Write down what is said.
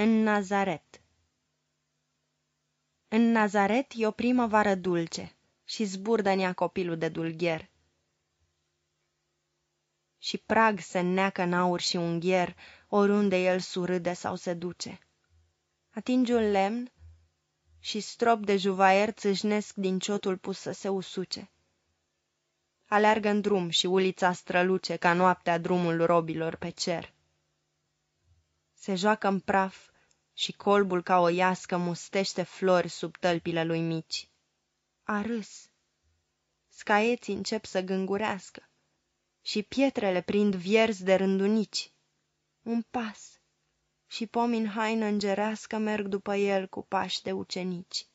În Nazaret În Nazaret e o primăvară dulce și zburdă în ea copilul de dulgher. Și prag se neacă în aur și ungher oriunde el surâde sau se duce. Atinge un lemn și strop de juvaier țâșnesc din ciotul pus să se usuce. Aleargă în drum și ulița străluce ca noaptea drumul robilor pe cer. Se joacă în praf și colbul ca o iască mustește flori sub tălpile lui mici. A râs. Scaieții încep să gângurească și pietrele prind vierzi de rândunici. Un pas și pomi în haină îngerească merg după el cu pași de ucenici.